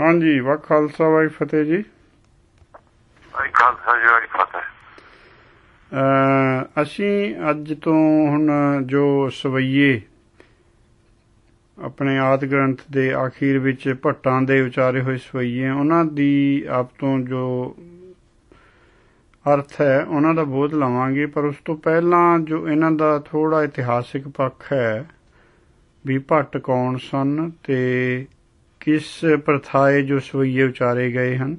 ਹਾਂਜੀ ਵਾ ਖਾਲਸਾ ਵਾਹਿ ਫਤਿਹ ਜੀ। ਭਾਈ ਖਾਲਸਾ ਜੀ ਵਾਲੀ ਫਤਿਹ। ਅਸੀਂ ਅੱਜ ਤੋਂ ਹੁਣ ਜੋ ਸਵਈਏ ਆਪਣੇ ਆਦ ਗ੍ਰੰਥ ਦੇ ਆਖੀਰ ਵਿੱਚ ਭੱਟਾਂ ਦੇ ਉਚਾਰੇ ਹੋਏ ਸਵਈਏ ਉਹਨਾਂ ਦੀ ਆਪ ਤੋਂ ਜੋ ਅਰਥ ਹੈ ਉਹਨਾਂ ਦਾ ਬੋਧ ਲਵਾਂਗੇ ਪਰ ਉਸ ਤੋਂ ਪਹਿਲਾਂ ਜੋ ਇਹਨਾਂ ਦਾ ਥੋੜਾ ਇਤਿਹਾਸਿਕ ਪੱਖ ਹੈ ਵੀ ਭੱਟ ਕੌਣ ਸਨ ਤੇ ਕਿਸ ਪ੍ਰਥਾਏ ਜੋ ਸਵਈਏ ਉਚਾਰੇ ਗਏ ਹਨ?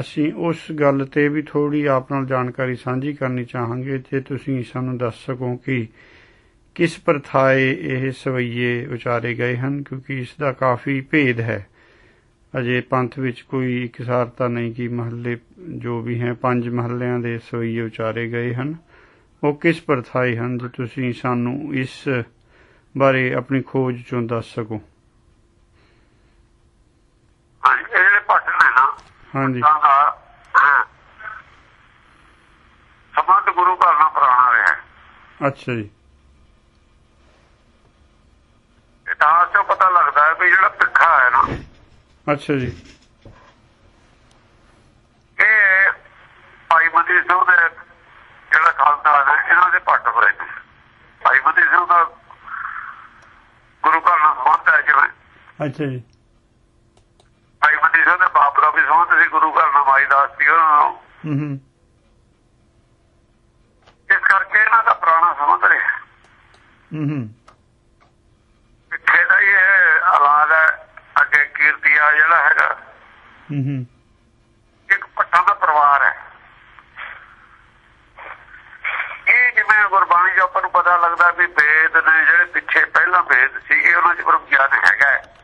ਅਸੀਂ ਉਸ ਗੱਲ ਤੇ ਵੀ ਥੋੜੀ ਆਪ ਨਾਲ ਜਾਣਕਾਰੀ ਸਾਂਝੀ ਕਰਨੀ ਚਾਹਾਂਗੇ ਜੇ ਤੁਸੀਂ ਸਾਨੂੰ ਦੱਸ ਸਕੋ ਕਿ ਕਿਸ ਪ੍ਰਥਾਏ ਇਹ ਸਵਈਏ ਉਚਾਰੇ ਗਏ ਹਨ? ਕਿਉਂਕਿ ਇਸ ਦਾ ਕਾਫੀ ਭੇਦ ਹੈ। ਅਜੇ ਪੰਥ ਵਿੱਚ ਕੋਈ ਇਕਸਾਰਤਾ ਨਹੀਂ ਕਿ ਮਹੱਲੇ ਜੋ ਵੀ ਹੈ, ਪੰਜ ਮਹੱਲਿਆਂ ਦੇ ਸਵਈਏ ਉਚਾਰੇ ਗਏ ਹਨ। ਉਹ ਕਿਸ ਪ੍ਰਥਾਏ ਹਨ? ਜੇ ਤੁਸੀਂ ਸਾਨੂੰ ਇਸ ਬਾਰੇ ਆਪਣੀ ਖੋਜ ਚੋਂ ਦੱਸ ਸਕੋ। ਭੱਟ ਨੇ ਹਾਂਜੀ। ਗੁਰੂ ਘਰ ਨਾਲ ਪੁਰਾਣਾ ਰਿਹਾ। ਅੱਛਾ ਜੀ। ਇਤਿਹਾਸ ਤੋਂ ਪਤਾ ਲੱਗਦਾ ਹੈ ਵੀ ਜਿਹੜਾ ਪਿੱਖਾ ਹੈ ਨਾ ਅੱਛਾ ਜੀ। ਇਹ ਭਾਈ ਮਤੀ ਸਿੰਘ ਦੇ ਜਿਹੜਾ ਖਾਲਸਾ ਹੈ ਇਹਨਾਂ ਦੇ ਭੱਟ ਹੋਏ ਨੇ। ਭਾਈ ਮਤੀ ਸਿੰਘ ਦਾ ਗੁਰੂ ਘਰ ਨਾਲ ਸੰਬੰਧ ਹੈ ਜਿਵੇਂ ਅੱਛਾ ਜੀ ਭਾਈ ਮਤੀ ਸਿੰਘ ਦੇ ਬਾਪ ਦਾ ਵੀ ਸੰਬੰਧ ਸੀ ਗੁਰੂ ਘਰ ਨਾਲ ਮਾਈ ਦਾਸ ਸੀ ਉਹਨਾਂ ਨਾਲ। ਹੂੰ ਹੂੰ। ਇਸ ਕਰਕੇ ਇਹਨਾਂ ਦਾ ਪੁਰਾਣਾ ਸੰਬੰਧ ਰਿਹਾ। ਹੂੰ ਹੂੰ। ਪਿੱਛੇ ਦਾ ਇਹ ਔਲਾਦ ਹੈ ਅੱਗੇ ਕੀਰਤੀਆ ਜਿਹੜਾ ਹੈਗਾ। ਹੂੰ ਹੂੰ। ਇੱਕ ਪੱਟਾਂ ਦਾ ਪਰਿਵਾਰ ਹੈ। ਇਹ ਜਿਵੇਂ ਗੁਰਬਾਣੀ ਜੋ ਆਪਾਂ ਨੂੰ ਪਤਾ ਲੱਗਦਾ ਵੀ ਵੇਦ ਨੇ ਜਿਹੜੇ ਪਿੱਛੇ ਪਹਿਲਾਂ ਵੇਦ ਸੀ ਇਹ ਉਹਨਾਂ 'ਚ ਬ੍ਰਹਮ ਗਿਆਨ ਹੈਗਾ ਹੈ।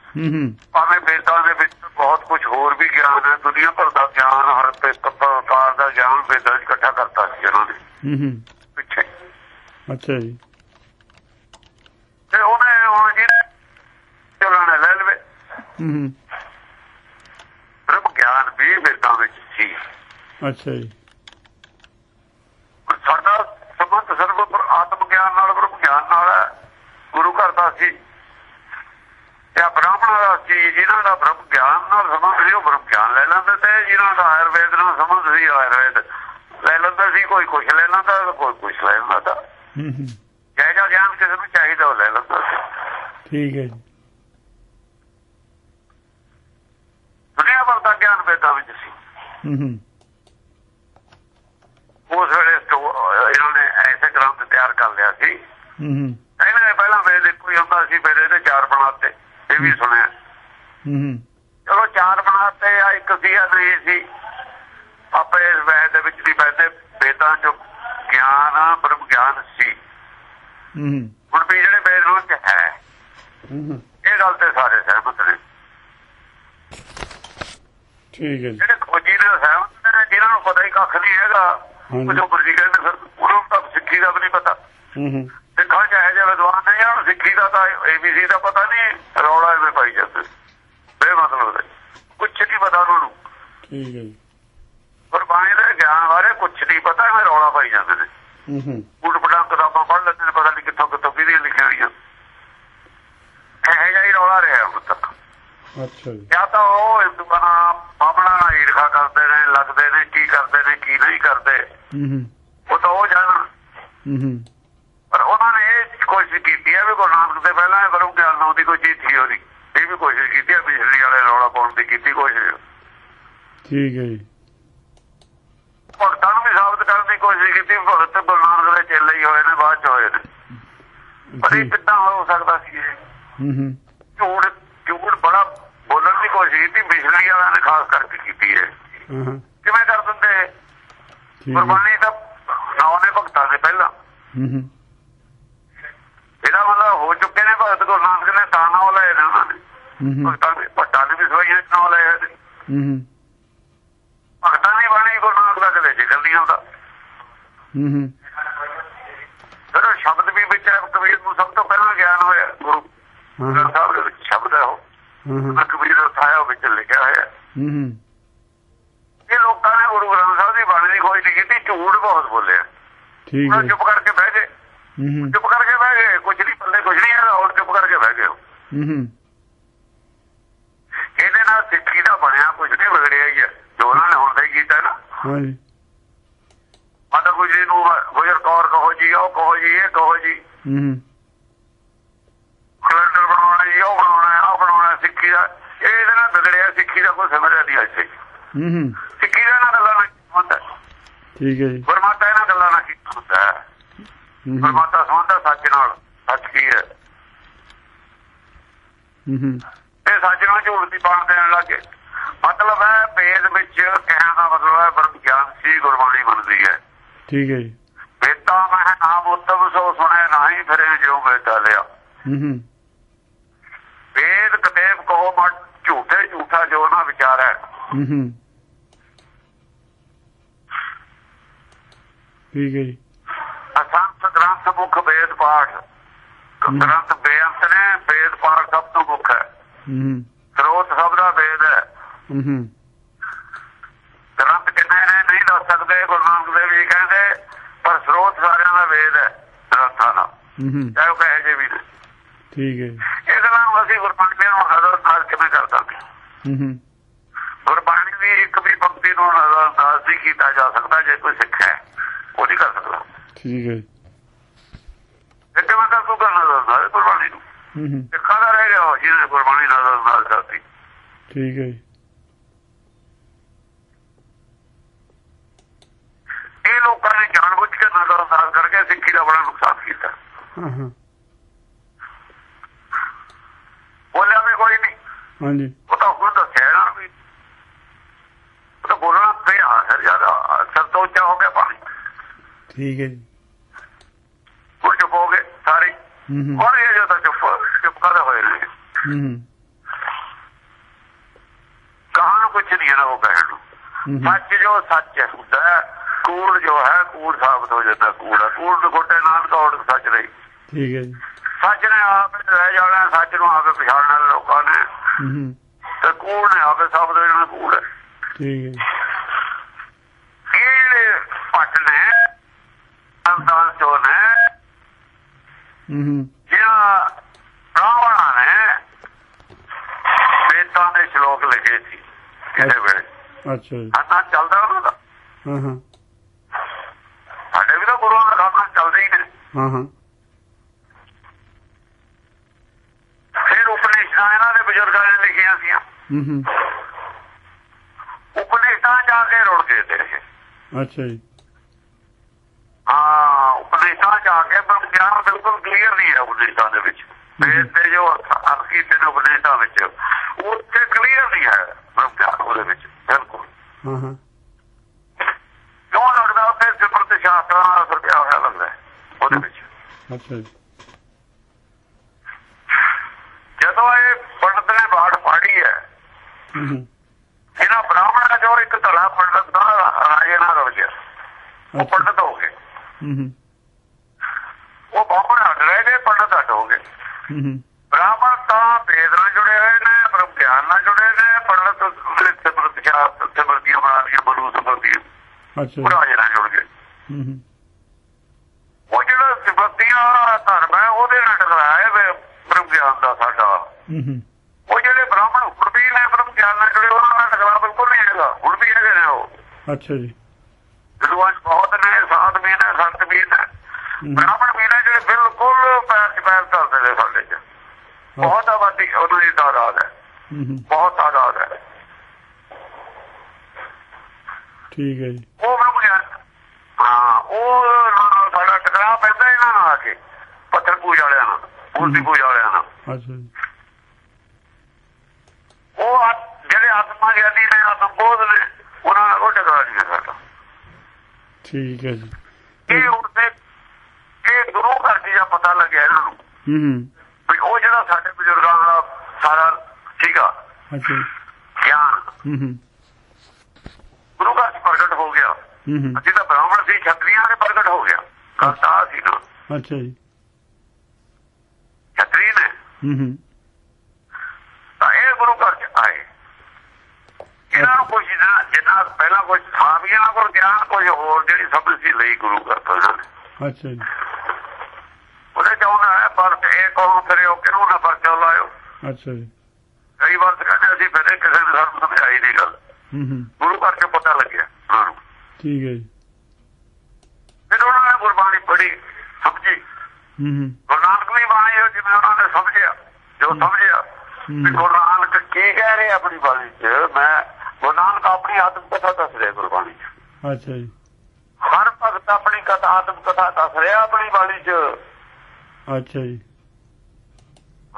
ਭਾਵੇਂ ਵੇਦਾਂ ਦੇ ਵਿੱਚ ਬਹੁਤ ਕੁਝ ਹੋਰ ਵੀ ਗਿਆਨ ਹੈ ਦੁਨੀਆ ਭਰ ਦਾ ਗਿਆਨ ਹਰ ਪ੍ਰਕਾਰ ਦਾ ਗਿਆਨ ਵੇਦਾਂ 'ਚ ਇਕੱਠਾ ਕਰਤਾ ਸੀ ਉਹਨਾਂ ਨੇ। ਪਿੱਛੇ। ਅੱਛਾ ਜੀ। ਤੇ ਉਹਨੇ ਹੁਣ ਜੀ ਨੇ ਲੈ ਲਵੇ। ਹੂੰ ਹੂੰ। ਬ੍ਰਹਮ ਗਿਆਨ ਵੀ ਵੇਦਾਂ ਵਿੱਚ ਸੀ। ਅੱਛਾ ਜੀ ਸਾਡਾ ਸੰਬੰਧ ਸਿਰਫ ਪਰ ਆਤਮ ਗਿਆਨ ਨਾਲ ਬ੍ਰਹਮ ਗਿਆਨ ਨਾਲ ਹੈ ਗੁਰੂ ਘਰ ਦਾ ਸੀ ਤੇ ਬ੍ਰਾਹਮਣ ਜਿਨ੍ਹਾਂ ਦਾ ਬ੍ਰਹਮ ਗਿਆਨ ਨਾਲ ਸੰਬੰਧ ਸੀ ਉਹ ਬ੍ਰਹਮ ਗਿਆਨ ਲੈ ਲੈਂਦੇ ਤੇ ਜਿਨ੍ਹਾਂ ਦਾ ਆਯੁਰਵੇਦ ਨਾਲ ਸੰਬੰਧ ਸੀ ਆਯੁਰਵੇਦ ਲੈ ਲੈਂਦਾ ਸੀ ਕੋਈ ਕੁਛ ਲੈ ਲੈਂਦਾ ਕੋਈ ਕੁਛ ਲੈ ਲੈਂਦਾ ਹੂੰ ਹੂੰ। ਜਿਹੋ ਜਿਹਾ ਗਿਆਨ ਕਿਸੇ ਨੂੰ ਚਾਹੀਦਾ ਉਹ ਲੈ ਲੈਂਦਾ ਠੀਕ ਹੈ ਜੀ। ਦੁਨੀਆ ਭਰ ਦਾ ਗਿਆਨ ਵੇਦਾਂ ਵਿੱਚ ਸੀ? ਹੂੰ ਹੂੰ। ਉਸ ਵੇਲੇ ਇਹਨਾਂ ਨੇ ਐਸੇ ਗ੍ਰੰਥ ਤਿਆਰ ਕਰ ਲਿਆ ਸੀ। ਹੂੰ ਹੂੰ। ਇਹਨਾਂ ਨੇ ਪਹਿਲਾਂ ਵੇਦ ਇੱਕੋ ਹੀ ਹੁੰਦਾ ਸੀ ਫਿਰ ਇਹਦੇ ਚਾਰ ਬਣਾਤੇ ਇਹ ਵੀ ਸੁਣਿਆ। ਹੂੰ। ਚਲੋ ਚਾਰ ਬਣਾਤੇ ਆ ਇੱਕ ਸੀ ਆ ਨਹੀਂ ਸੀ। ਆਪੇ ਇਸ ਵੈਦ ਦੇ ਵਿੱਚ ਨਹੀਂ ਪੈਂਦੇ ਵੇਦਾਂ ਚ ਗਿਆਨ ਬ੍ਰਹਮ ਗਿਆਨ ਸੀ। ਹੂੰ। ਹੁਣ ਵੀ ਜਿਹੜੇ ਵੇਦ ਨੂੰ ਚ ਹੈ ਇਹ ਗੱਲ ਤੇ ਸਾਰੇ ਸਹਿਮਤ ਨੇ। ਠੀਕ ਹੈ ਜਿਹੜੇ ਖੋਜੀ ਨੇ ਸਹਿਮਤ ਨੇ ਜਿਨ੍ਹਾਂ ਨੂੰ ਪਤਾ ਹੀ ਕੱਖ ਨਹੀਂ ਹੈਗਾ। ਉਹ ਜੋ ਮਰਜ਼ੀ ਕਹਿੰਦੇ ਫਿਰ ਉਹਨਾਂ ਨੂੰ ਤਾਂ ਸਿੱਖੀ ਦਾ ਵੀ ਨਹੀਂ ਪਤਾ। ਹੂੰ ਹੂੰ। ਸਿੱਖਾਂ ਚ ਇਹੋ ਜਿਹੇ ਵਿਦਵਾਨ ਨੇ ਜਿਹਨਾਂ ਨੂੰ ਸਿੱਖੀ ਦਾ ਤਾਂ ਏਬੀਸੀ ਦਾ ਪਤਾ ਨਹੀਂ ਰੌਲਾ ਐਵੇਂ ਪਾਈ ਜਾਂਦੇ। ਬੇ ਮਤਲਬ ਦੇ ਕੁਛ ਨਹੀਂ ਪਤਾ ਉਹਨਾਂ ਨੂੰ ਠੀਕ ਹੈ ਜੀ। ਗੁਰਬਾਣੀ ਦੇ ਗਿਆਨ ਬਾਰੇ ਕੁਛ ਨਹੀਂ ਪਤਾ ਐਵੇਂ ਰੌਲਾ ਪਾਈ ਜਾਂਦੇ ਨੇ। ਹੂੰ ਹੂੰ। ਉਲਟ ਪਟਾਂ ਕਿਤਾਬਾਂ ਪੜ੍ਹ ਲੈਂਦੇ ਨੇ ਪਤਾ ਨਹੀਂ ਕਿੱਥੋਂ ਕਿੱਥੋਂ ਕਿਹਦੀਆਂ ਲਿਖੀਆਂ ਹੋਈਆਂ। ਇਹੋ ਜਿਹਾ ਹੀ ਰੌਲਾ ਰਿਹਾ ਹੁਣ ਤੱਕ। ਅੱਛਾ ਜੀ। ਜਾਂ ਤਾਂ ਉਹ ਨਾਲ ਈਰਖਾ ਕਰਦੇ ਨੇ ਲੱਗਦੇ ਨੇ ਕੀ ਕਰਦੇ ਨੇ ਕੀ ਨਹੀਂ ਕਰਦੇ। ਹੂੰ ਹੂੰ। ਉਹ ਤਾਂ ਉਹ ਜਾਣਨ ਹੂੰ ਹੂੰ। ਪਰ ਉਹਨਾਂ ਨੇ ਇਹ ਕੋਸ਼ਿਸ਼ ਕੀਤੀ ਹੈ ਵੀ ਗੁਰੂ ਨਾਨਕ ਦੇ ਪਹਿਲਾਂ ਬਰਮ ਗਿਆਨ ਨਾਮ ਦੀ ਕੋਈ ਚੀਜ਼ ਸੀ ਉਹਦੀ। ਇਹ ਵੀ ਕੋਸ਼ਿਸ਼ ਕੀਤੀ ਹੈ ਬਿਜਲੀ ਵਾਲੇ ਰੌਲਾ ਪਾਉਣ ਦੀ ਕੀਤੀ ਕੋਸ਼ਿਸ਼। ਠੀਕ ਹੈ ਜੀ। ਭਗਤਾਂ ਨੂੰ ਵੀ ਸਾਬਤ ਕਰਨ ਦੀ ਕੋਸ਼ਿਸ਼ ਕੀਤੀ ਭਗਤ ਨਾਨਕ ਦੇ ਚੇਲੇ ਹੀ ਹੋਏ ਨੇ ਬਾਅਦ ਚ ਹੋਏ ਨੇ। ਪਰ ਇਹ ਕਿੱਦਾਂ ਹੋ ਸਕਦਾ ਸੀ ਇਹ? ਹੂੰ ਹੂੰ। ਝੂਠ ਝੂਠ ਬੜਾ ਬੋਲਣ ਦੀ ਕੋਸ਼ਿਸ਼ ਕੀਤੀ ਬਿਜਲੀ ਵਾਲਿਆਂ ਨੇ ਖਾਸ ਕਰਕੇ ਕੀਤੀ ਹੈ ਕਿਵੇਂ ਕਰ ਦਿੰਦੇ ਗੁਰਬਾਣੀ ਤਾਂ ਨਾਮ ਨੇ ਭਗਤਾਂ ਦੇ ਪਹਿਲਾਂ। ਹੂੰ ਹੂੰ। ਇਹਦਾ ਮਤਲਬ ਹੋ ਚੁੱਕੇ ਨੇ ਭਗਤ ਗੁਰੂ ਨਾਨਕ ਨੇ ਤਾਂ ਲਏ ਨੇ ਉਹਨਾਂ ਨੇ। ਹੂੰ ਹੂੰ ਭਗਤਾਂ ਦੇ ਭੱਟਾਂ ਦੇ ਵੀ ਸਵਾਈਆਂ ਚ ਨਾਮ ਹੂੰ। ਹੂੰ। ਭਗਤਾਂ ਦੀ ਬਾਣੀ ਗੁਰੂ ਨਾਨਕ ਦਾ ਕਦੇ ਜ਼ਿਕਰ ਨਹੀਂ ਆਉਂਦਾ ਹੂੰ ਹੂੰ। ਫਿਰ ਸ਼ਬਦ ਵੀ ਵਿੱਚ ਹੈ ਕਬੀਰ ਨੂੰ ਸਭ ਤੋਂ ਪਹਿਲਾਂ ਗਿਆਨ ਹੋਇਆ ਗੁਰੂ ਹਾਂ। ਗ੍ਰੰਥ ਸਾਹਿਬ ਦੇ ਵਿੱਚ ਸ਼ਬਦ ਹੈ ਉਹ। ਹਾਂ ਹਾਂ। ਕਬੀਰ ਦਾ ਉਹ ਵਿੱਚ ਲਿਖਿਆ ਹੋਇਆ ਹੂੰ। ਹੂੰ ਇਹ ਲੋਕਾਂ ਨੇ ਗੁਰੂ ਗ੍ਰੰਥ ਸਾਹਿਬ ਦੀ ਬਾਣੀ ਦੀ ਖੋਜ ਨਹੀਂ ਕੀਤੀ ਝੂਠ ਬਹੁਤ ਬੋਲਿਆ। ਠੀਕ ਹੈ। ਚੁੱਪ ਕਰਕੇ ਬਹਿ ਗਏ। ਹੂੰ ਹੂੰ। ਚੁੱਪ ਕਰਕੇ ਬਹਿ ਗਏ ਕੁਝ ਨਹੀਂ ਪੱਲੇ ਕੁਝ ਨਹੀਂ ਹੈਗਾ ਹੁਣ ਚੁੱਪ ਕਰਕੇ ਬਹਿ ਗਏ। ਹੂੰ ਹੂੰ। ਇਹਦੇ ਨਾਲ ਸਿੱਖੀ ਦਾ ਬਣਿਆ ਕੁਝ ਨਹੀਂ ਵਿਗੜਿਆ ਹੀ ਹੈ ਜੋ ਉਹਨਾਂ ਨੇ ਹੁਣ ਤੇ ਕੀਤਾ ਨਾ। ਹਾਂਜੀ। ਮਾਤਾ ਗੁਜਰੀ ਨੂੰ ਗੁਜਰ ਕੌਰ ਕਹੋ ਜੀ ਉਹ ਕਹੋ ਜੀ ਇਹ ਕਹੋ ਜੀ। ਹੂੰ। ਹੂੰ ਕੈਲੰਡਰ ਬਣਾਉਣਾ ਜੀ ਉਹ ਬਣਾਉਣਾ ਉਹ ਬਣਾਉਣਾ ਸਿੱਖੀ ਦਾ। ਇਹ ਇਹਦੇ ਨਾਲ ਵਿਗੜਿਆ ਸਿੱਖੀ ਦਾ ਕੋਈ ਸਮਝਿਆ ਨਹੀਂ ਇੱਥੇ। ਹੂੰ ਹੂੰ। ਸਿੱਖੀ ਦਾ ਨਾਲ ਗੱਲਾਂ ਹੁੰਦਾ। ਠੀਕ ਹੈ ਜੀ। ਪਰਮਾਤਮਾ ਇਹਨਾਂ ਗੱਲਾਂ ਨਾਲ ਕੀ ਹੁੰਦਾ? ਪਰਮਾਤਮਾ ਸੰਬੰਧ ਸੱਚ ਨਾਲ। ਸੱਚ ਕੀ ਹੈ? ਹੂੰ ਹੂੰ। ਬਾਣ ਦੇਣ ਲੱਗੇ। ਮਤਲਬ ਹੈ ਵੇਦ ਵਿੱਚ ਕਹਿਣ ਦਾ ਮਤਲਬ ਹੈ ਬ੍ਰਹਮ ਗਿਆਨ ਸੀ ਗੁਰਬਾਣੀ ਬਣਦੀ ਹੈ। ਠੀਕ ਹੈ ਜੀ। ਵੇਤਾ ਮੈਂ ਨਾਮ ਉਤਮ ਸੋ ਸੁਣੇ ਨਹੀਂ ਫਿਰੇ ਜਿਉ ਵੇਤਾ ਲਿਆ ਹੂੰ ਹੂੰ। ਵੇਦ ਕਤੇਬ ਕਹੋ ਮਤ ਝੂਠੇ ਝੂਠਾ ਜੋ ਨਾ ਵਿਚਾਰ। ਹੈ ਠੀਕ ਹੈ ਜੀ। ਅਸੰਤ ਗ੍ਰੰਥ ਮੁਖ ਵੇਦ ਪਾਠ। ਗ੍ਰੰਥ ਬੇਅੰਤ ਨੇ ਵੇਦ ਪਾਠ ਸਭ ਤੋਂ ਮੁੱਖ ਹੂੰ ਹੂੰ। ਸਰੋਤ ਸਭ ਦਾ ਵੇਦ ਹੈ। ਹੂੰ ਹੂੰ ਗ੍ਰੰਥ ਕਿੰਨੇ ਨੇ ਨਹੀਂ ਦੱਸ ਸਕਦੇ ਗੁਰੂ ਨਾਨਕ ਦੇਵ ਜੀ ਕਹਿੰਦੇ ਪਰ ਸਰੋਤ ਸਾਰਿਆਂ ਦਾ ਵੇਦ ਹੈ ਗ੍ਰੰਥਾਂ ਦਾ। ਹੂੰ ਹੂੰ ਚਾਹੇ ਉਹ ਕਹੇ ਜੇ ਵੀ। ਠੀਕ ਹੈ ਜੀ। ਇਹ ਗੱਲਾਂ ਨੂੰ ਅਸੀਂ ਗੁਰਬਾਣੀ ਨੂੰ ਨਜ਼ਰ ਅੰਦਾਜ਼ ਕਿਵੇਂ ਕਰ ਸਕਦੇ ਹੂੰ? ਹੂੰ ਗੁਰਬਾਣੀ ਦੀ ਇੱਕ ਵੀ ਪੰਕਤੀ ਨੂੰ ਨਜ਼ਰ ਅੰਦਾਜ਼ ਨਹੀਂ ਕੀਤਾ ਜਾ ਸਕਦਾ ਜੇ ਕੋਈ ਸਿੱਖ ਹੈ ਉਹ ਨਹੀਂ ਕਰ ਸਕਦਾ। ਠੀਕ ਹੈ ਜੀ। ਇਹ ਕਿਵੇਂ ਕਰ ਤੂੰ ਨਜ਼ਰ ਅੰਦਾਜ਼ ਗੁਰਬਾਣੀ ਨੂੰ? ਹੂੰ ਹੂੰ ਸਿੱਖਾਂ ਦਾ ਰਹਿ ਗਿਆ ਉਹ ਜਿਹਨੇ ਗੁਰਬਾਣੀ ਨਜ਼ਰ ਅੰਦਾਜ਼ ਕਰਤੀ ਠੀਕ ਹੈ ਜੀ ਇਹ ਲੋਕਾਂ ਨੇ ਜਾਣਬੁੱਝ ਕੇ ਨਜ਼ਰ ਅੰਦਾਜ਼ ਕਰਕੇ ਸਿੱਖੀ ਦਾ ਬੜਾ ਨੁਕਸਾਨ ਕੀਤਾ ਹਾਂ ਹਾਂ ਬੋਲਿਆ ਵੀ ਕੋਈ ਨਹੀਂ ਹਾਂਜੀ ਉਹ ਤਾਂ ਹੁਣ ਦੱਸਿਆ ਇਹਨਾਂ ਵੀ ਉਹ ਤਾਂ ਬੋਲਣਾ ਪਿਆ ਸਰ ਜ਼ਿਆਦਾ ਸਰ ਤੋਂ ਉੱਚਾ ਹੋ ਗਿਆ ਪਾਣੀ ਠੀਕ ਹੈ ਜੀ ਹੁਣ ਚੁੱਪ ਹੋ ਗਏ ਸਾਰੇ ਹੂੰ ਹੂੰ ਕੌਣ ਇਹ ਜੋ ਤਾਂ ਚੁੱਪ ਕਰਦੇ ਹੋਏ ਨੇ ਹੂੰ। ਕਹਾਂ ਨੂੰ ਕੁਝ ਨਹੀਂ ਨਾ ਉਹ ਕਹਿਣ ਨੂੰ? ਸੱਚ ਜੋ ਸੱਚ ਹੁੰਦਾ ਕੂੜ ਜੋ ਹੈ ਕੂੜ ਸਾਬਤ ਹੋ ਜਾਂਦਾ ਕੂੜ ਕੂੜ ਦੇ ਘੋਟੇ ਨਾਲ ਦੌੜ ਸੱਚ ਰਹੀ। ਠੀਕ ਹੈ ਜੀ। ਸੱਚ ਨੇ ਆਪ ਰਹਿ ਜਾਣਾ ਸੱਚ ਨੂੰ ਆਪੇ ਪਛਾਣਨਾ ਲੋਕਾਂ ਨੇ। ਹੂੰ ਤੇ ਕੂੜ ਨੇ ਆਪੇ ਸਾਬਤ ਹੋ ਜਾਣਾ ਕੂੜ। ਠੀਕ ਹੈ ਇਹ ਪੱਟ ਨੇ ਅੰਦਾਜ਼ ਚੋ ਨੇ। ਹੂੰ ਹੂੰ ਜਿਹੜਾ ਰਾਵਣਾ ਨੇ ਵੇਦਾਂ ਦੇ ਸ਼ਲੋਕ ਲਿਖੇ ਸੀ ਕਿਸੇ ਵੇਲੇ। ਅੱਛਾ ਜੀ। ਅੰਨਾ ਚੱਲਦਾ ਉਹਨਾਂ ਦਾ। ਹਾਂ ਹਾਂ। ਸਾਡੇ ਵੀ ਤਾਂ ਗੁਰੂਆਂ ਦਾ ਕੰਮ ਚੱਲਦੇ ਹੀ ਨੇ। ਹਾਂ ਹਾਂ। ਫਿਰ ਉਪਨਿਸ਼ਦਾਂ ਇਹਨਾਂ ਦੇ ਬਜ਼ੁਰਗਾਂ ਨੇ ਲਿਖੀਆਂ ਸੀ ਹੂੰ ਹੂੰ। ਉਪਨਿਸ਼ਦਾਂ ਜਾ ਕੇ ਰੁੜ ਗਏ ਤੇ। ਅੱਛਾ ਜੀ। ਹਾਂ ਉਪਨਿਸ਼ਦਾਂ ਜਾ ਕੇ ਪਰ ਗਿਆਨ ਬਿਲਕੁਲ ਕਲੀਅਰ ਨਹੀਂ ਹੈ ਉਪਨਿਸ਼ਦਾਂ ਦੇ ਵਿੱਚ। ਤੇ ਜੋ ਅਰਥ ਕੀਤੇ ਨੇ ਉਪਨਿਸ਼ਦਾਂ ਵਿੱਚ ਉਹ ਤੇ ਕਲੀਅਰ ਨਹੀਂ ਹੈ। ਗਿਆਨ ਉਹਦੇ ਵਿੱਚ ਬਿਲਕੁਲ। ਹਾਂ ਹਾਂ। ਕਿਉਂ ਲੱਗਦਾ ਉੱਥੇ ਸ਼ਾਸਤਰਾਂ ਹੋਇਆ ਲੱਗਦਾ ਉਹਦੇ ਵਿੱਚ? ਅੱਛਾ ਜੀ। ਜਦੋਂ ਇਹ ਪੰਡਤ ਨੇ ਬਾੜ ਪਾੜੀ ਹੈ ਹੂੰ ਹੂੰ। ਇਹਨਾਂ ਬ੍ਰਾਹਮਣਾਂ ਚੋਂ ਇੱਕ ਧੜਾ ਪੰਡਤ ਦਾ ਰਾਜੇ ਨਾਲ ਰਲ ਗਿਆ। ਉਹ ਪੰਡਤ ਹੋ ਗਏ। ਉਹ ਬਾਹਮਣ ਹਟ ਰਹੇ ਨੇ ਪੰਡਤ ਹਟ ਹੋ ਗਏ। ਬ੍ਰਾਹਮਣ ਤਾਂ ਵੇਦ ਨਾਲ ਜੁੜੇ ਹੋਏ ਨੇ ਬ੍ਰਹਮ ਗਿਆਨ ਨਾਲ ਜੁੜੇ ਨੇ ਪੰਡਤ ਸਿਮਰਤ ਸ਼ਾਸਤਰ ਸਿਮਰਤੀਆਂ ਬਣਾ ਲਈਆਂ ਮਨੂ ਸਿਮਰਤੀਆਂ ਅੱਛਾ ਰਾਜੇ ਨਾਲ ਜੁੜ ਗਏ। ਹੂੰ ਹੂੰ। ਉਹ ਜਿਹੜਾ ਸਿਮਰਤੀਆਂ ਧਰਮ ਹੈ ਉਹਦੇ ਨਾਲ ਟਕਰਾਇਆ ਹੈ ਬ੍ਰਹਮ ਗਿਆਨ ਦਾ ਸਾਡਾ। ਹੂੰ ਹੂੰ। ਉਹ ਜਿਹੜੇ ਬ੍ਰਾਹਮਣ ਹੁਣ ਵੀ ਨੇ ਬ੍ਰਹਮ ਗਿਆਨ ਨਾਲ ਜੁੜੇ ਉਹਨਾਂ ਨਾਲ ਟਕਰਾ ਬਿਲਕੁਲ ਨਹੀਂ ਹੈਗਾ। ਹੁਣ ਵੀ ਹੈਗੇ ਨੇ ਉਹ। ਅੱਛਾ ਜੀ। ਵਿਦਵਾਨ ਬਹੁਤ ਨੇ ਸਾਧ ਵੀ ਨੇ ਸੰਤ ਵੀ ਨੇ। ਬ੍ਰਾਹਮਣ ਵੀ ਨੇ ਜਿਹੜੇ ਬਿਲਕੁਲ ਪੈਰ ਚ ਪੈਰ ਧਰਦੇ ਨੇ ਸਾਡੇ ਚ। ਬਹੁਤ ਆਬਾਦੀ ਉਹਨਾਂ ਦੀ ਤਾਦਾਦ ਹੂੰ। ਬਹੁਤ ਤਾਦਾਦ ਹੈ। ਠੀਕ ਹੈ ਜੀ। ਉਹ ਬ੍ਰਹਮ ਗਿਆਨ ਹਾਂ ਉਹ ਸਾਡਾ ਟਕਰਾਅ ਪੈਂਦਾ ਇਹਨਾਂ ਨਾਲ ਆ ਕੇ ਪੱਥਰ ਪੂਜਾ ਵਾਲਿਆਂ ਨਾਲ ਮੂਰਤੀ ਪੂਜਾ ਵਾਲਿਆਂ ਨਾਲ। ਅੱਛਾ ਜੀ। ਉਹ ਜਿਹੜੇ ਆਤਮਾ ਗਿਆਨੀ ਨੇ ਆਤਮ ਬੋਧ ਨੇ ਉਹਨਾਂ ਨਾਲ ਉਹ ਟਕਰਾਅ ਨਹੀਂ ਸਾਡਾ। ਠੀਕ ਹੈ ਜੀ। ਇਹ ਤੇ ਇਹ ਗੁਰੂ ਘਰ ਦੀ ਪਤਾ ਲੱਗਿਆ ਇਹਨਾਂ ਨੂੰ ਹੂੰ ਉਹ ਜਿਹੜਾ ਸਾਡੇ ਬਜ਼ੁਰਗਾਂ ਦਾ ਅੱਛਾ ਗਿਆਨ ਹੂੰ ਹੂੰ। ਗੁਰੂ ਘਰ ਪ੍ਰਗਟ ਹੋ ਗਿਆ। ਹੂੰ ਹੂੰ। ਅਸੀਂ ਤਾਂ ਬ੍ਰਾਹਮਣ ਸੀ ਛਤਰੀਆਂ ਦੇ ਪ੍ਰਗਟ ਹੋ ਗਿਆ। ਕਰਤਾ ਸੀ ਨਾ। ਅੱਛਾ ਜੀ। ਛਤਰੀ ਨੇ। ਹੂੰ ਹੂੰ। ਤਾਂ ਇਹ ਗੁਰੂ ਘਰ ਚ ਆਏ। ਇਹਨਾਂ ਨੂੰ ਕੁਝ ਨਾ ਜਿੰਨਾ ਪਹਿਲਾਂ ਕੁਝ ਥਾ ਵੀ ਇਹਨਾਂ ਕੋਲ ਗਿਆਨ ਕੁਝ ਹੋਰ ਜਿਹੜੀ ਸਮਝ ਸੀ ਲਈ ਗੁਰੂ ਘਰ ਤੋਂ ਨੇ। ਅੱਛਾ ਜੀ। ਉਹਦੇ ਚਾਹੁੰਦਾ ਹੈ ਪਰ ਇਹ ਕੌਣ ਕਰਿਓ ਕਿਹਨੂੰ ਨਾ ਪਰਚਾ ਲਾਇਓ? ਅੱਛਾ ਜੀ। ਕਈ ਵਾਰ ਕਹਿੰਦੇ ਅਸੀਂ ਫਿਰੇ ਕਿਸੇ ਨੇ ਸਾਨੂੰ ਸਮਝਾਈ ਨਹੀਂ ਗੱਲ। ਹੂੰ ਹੂੰ। ਗੁਰੂ ਚ ਪਤਾ ਲੱਗਿਆ ਉਹਨਾਂ ਨੂੰ। ਠੀਕ ਹੈ ਜੀ। ਫਿਰ ਉਹਨਾਂ ਨੇ ਗੁਰਬਾਣੀ ਪੜ੍ਹੀ ਸਮਝੀ। ਹੂੰ ਹੂੰ। ਗੁਰੂ ਨਾਨਕ ਦੀ ਬਾਣੀ ਜਿਵੇਂ ਉਹਨਾਂ ਨੇ ਸਮਝਿਆ ਜੋ ਸਮਝਿਆ ਵੀ ਹੂੰ। ਗੁਰੂ ਨਾਨਕ ਕੀ ਕਹਿ ਰਹੇ ਆਪਣੀ ਬਾਣੀ 'ਚ ਮੈਂ ਗੁਰੂ ਨਾਨਕ ਆਪਣੀ ਆਤਮ ਕਥਾ ਦੱਸ ਰਿਹਾ ਗੁਰਬਾਣੀ 'ਚ। ਅੱਛਾ ਜੀ। ਹਰ ਭਗਤ ਆਪਣੀ ਕਥਾ ਆਤਮ ਕਥਾ ਦੱਸ ਰਿਹਾ ਆਪਣੀ ਬਾਣੀ 'ਚ। ਅੱਛਾ ਜੀ।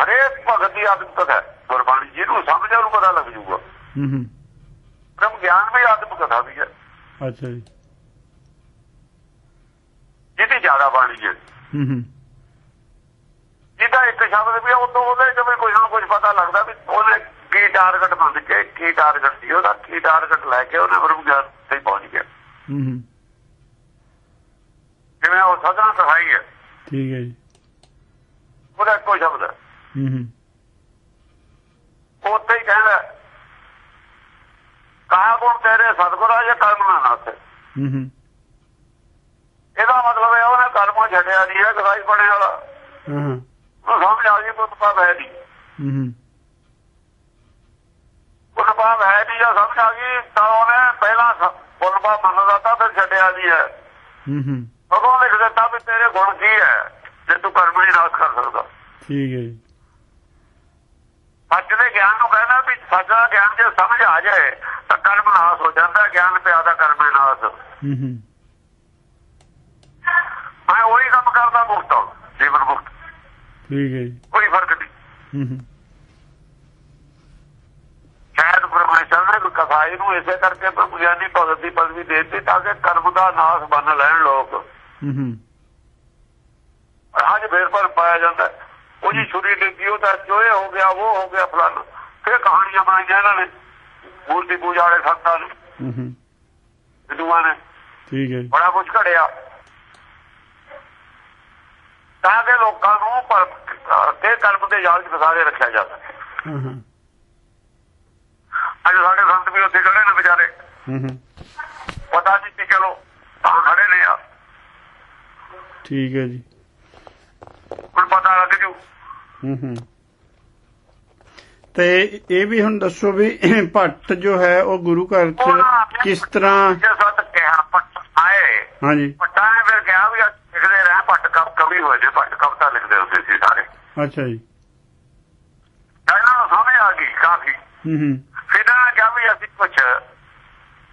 ਹਰੇਕ ਭਗਤ ਦੀ ਆਤਮ ਕਥਾ ਗੁਰਬਾਣੀ ਜਿਹਨੂੰ ਸਮਝਿਆ ਉਹਨੂੰ ਪਤਾ ਲੱਗ ਜੂਗਾ ਹੂੰ ਹੂੰ। ਬ੍ਰਹਮ ਗਿਆਨ ਵੀ ਆਤਮ ਕਥਾ ਵੀ ਹੈ। ਅੱਛਾ ਜੀ। ਜਿਹਦੀ ਜ਼ਿਆਦਾ ਬਾਣੀ ਹੈ। ਹੂੰ ਹੂੰ। ਜਿਹਦਾ ਇੱਕ ਸ਼ਬਦ ਵੀ ਉਹ ਤੋਂ ਉਹਦੇ ਜਿਵੇਂ ਕੁਝ ਨਾ ਕੁਝ ਪਤਾ ਲੱਗਦਾ ਵੀ ਉਹਨੇ ਕੀ ਟਾਰਗੇਟ ਮੰਨ ਕੇ ਕੀ ਟਾਰਗੇਟ ਸੀ ਉਹਦਾ ਕੀ ਟਾਰਗੇਟ ਲੈ ਕੇ ਉਹਨੇ ਬ੍ਰਹਮ ਗਿਆਨ ਤੇ ਪਹੁੰਚ ਗਿਆ। ਹੂੰ ਹੂੰ। ਜਿਵੇਂ ਉਹ ਸਦਾ ਸਹਾਈ ਹੈ। ਠੀਕ ਹੈ ਜੀ। ਉਹਦਾ ਇੱਕੋ ਸ਼ਬਦ ਹੈ ਹੂੰ। ਉੱਥੇ ਹੀ ਕਹਿੰਦਾ ਕਹਾ ਗੁਣ ਤੇਰੇ ਸਤਿਗੁਰਾਂ ਜੇ ਕਰਮ ਨਾ ਨਾਸ। ਹੂੰ ਹੂੰ। ਇਹਦਾ ਮਤਲਬ ਹੈ ਉਹਨੇ ਕਰਮੋਂ ਛੱਡਿਆ ਨਹੀਂ ਹੈ ਗਦਾਈ ਬਣੇ ਵਾਲਾ। ਹਾਂ ਹਾਂ। ਉਹ ਸਮਝ ਆ ਗਈ ਪੁੱਤ ਪਾਪ ਹੈ ਨਹੀਂ। ਹੂੰ ਹੂੰ। ਪੁੱਤ ਪਾਪ ਹੈ ਨਹੀਂ ਜਾਂ ਸਮਝ ਆ ਗਈ ਤਾਂ ਉਹਨੇ ਪਹਿਲਾਂ ਪੁੱਤ ਪਾਪ ਮੰਨਦਾ ਤਾਂ ਫਿਰ ਛੱਡਿਆ ਨਹੀਂ ਹੈ। ਹੂੰ ਹੂੰ। ਉਦੋਂ ਲਿਖ ਦਿੱਤਾ ਵੀ ਤੇਰੇ ਗੁਣ ਕੀ ਹੈ ਜੇ ਤੂੰ ਕਰਮ ਨਹੀਂ ਨਾਸ ਕਰ ਸਕਦਾ। ਠੀਕ ਹੈ ਜੀ। ਸੱਚ ਦੇ ਗਿਆਨ ਨੂੰ ਕਹਿੰਦਾ ਵੀ ਸੱਚ ਦਾ ਗਿਆਨ ਜੇ ਸਮਝ ਆ ਜਾਏ ਤਾਂ ਕਰਮ ਨਾਸ ਹੋ ਜਾਂਦਾ ਗਿਆਨ ਪਿਆ ਦਾ ਕਰਮ ਨਾਸ। ਹੂੰ ਹੂੰ। ਮੈਂ ਉਹੀ ਕੰਮ ਕਰਦਾ ਮੁਕਤ ਜੀਵਨ ਮੁਕਤ। ਠੀਕ ਹੈ ਜੀ। ਕੋਈ ਫ਼ਰਕ ਨਹੀਂ। ਹੂੰ ਹੂੰ। ਸ਼ਾਇਦ ਪਰਮੇਸ਼ਰ ਨੇ ਕਥਾਈ ਨੂੰ ਇਸੇ ਕਰਕੇ ਗਿਆਨੀ ਭਗਤ ਦੀ ਪਦਵੀ ਦੇ ਦਿੱਤੀ ਤਾਂ ਕਿ ਕਰਮ ਦਾ ਨਾਸ ਬੰਨ ਲੈਣ ਲੋਕ। ਹੂੰ ਹੂੰ। ਅੱਜ ਫੇਰ ਪਰ ਪਾਇਆ ਜਾਂਦਾ ਹੈ। ਉਹ ਜੀ ਛੁਰੀ ਡਿੱਗੀ ਉਹ ਤਾਂ ਚੋਏ ਹੋ ਗਿਆ ਉਹ ਹੋ ਗਿਆ ਫਲਾਣਾ। ਫਿਰ ਕਹਾਣੀਆਂ ਬਣਾਈਆਂ ਇਹਨਾਂ ਨੇ ਮੂਰਤੀ ਪੂਜਾ ਵਾਲੇ ਸੰਤਾਂ ਨੇ। ਹੂੰ ਹੂੰ। ਨੇ। ਠੀਕ ਹੈ ਜੀ। ਬੜਾ ਕੁਝ ਘੜਿਆ। ਤਾਂ ਕਿ ਲੋਕਾਂ ਨੂੰ ਪਰ ਤੇ ਕਰਮ ਦੇ ਜਾਲ 'ਚ ਫਸਾ ਕੇ ਰੱਖਿਆ ਜਾਂਦਾ ਹਾਂ ਹਾਂ। ਅੱਜ ਸਾਡੇ ਸੰਤ ਵੀ ਉੱਥੇ ਖੜੇ ਨੇ ਵਿਚਾਰੇ। ਹੂੰ ਹੂੰ। ਪਤਾ ਨਹੀਂ ਕਿ ਚਲੋ ਤਾਂ ਖੜੇ ਨੇ ਆ। ਠੀਕ ਹੈ ਜੀ। ਹੁਣ ਪਤਾ ਲੱਗ ਜੂ। ਤੇ ਇਹ ਵੀ ਹੁਣ ਦੱਸੋ ਵੀ ਭੱਟ ਜੋ ਹੈ ਉਹ ਗੁਰੂ ਘਰ ਚ ਕਿਸ ਤਰ੍ਹਾਂ ਜੇ ਸਤ ਕਿਹਾ ਪੱਟ ਆਏ। ਹਾਂਜੀ। ਪੱਟਾਂ ਨੇ ਫਿਰ ਕਿਹਾ ਵੀ ਲਿਖਦੇ ਰਹੇ ਪੱਟ ਕਵ ਕਵੀ ਹੋਏ ਨੇ ਪੱਟ ਕਵਤਾ ਲਿਖਦੇ ਹੁੰਦੇ ਸੀ ਸਾਰੇ। ਅੱਛਾ ਜੀ। ਇਹਨਾਂ ਨੂੰ ਸਮਝ ਆ ਗਈ ਕਾਫੀ। ਹੂੰ ਹੂੰ ਫਿਰ ਇਹਨਾਂ ਕਿਹਾ ਵੀ ਅਸੀਂ ਕੁਝ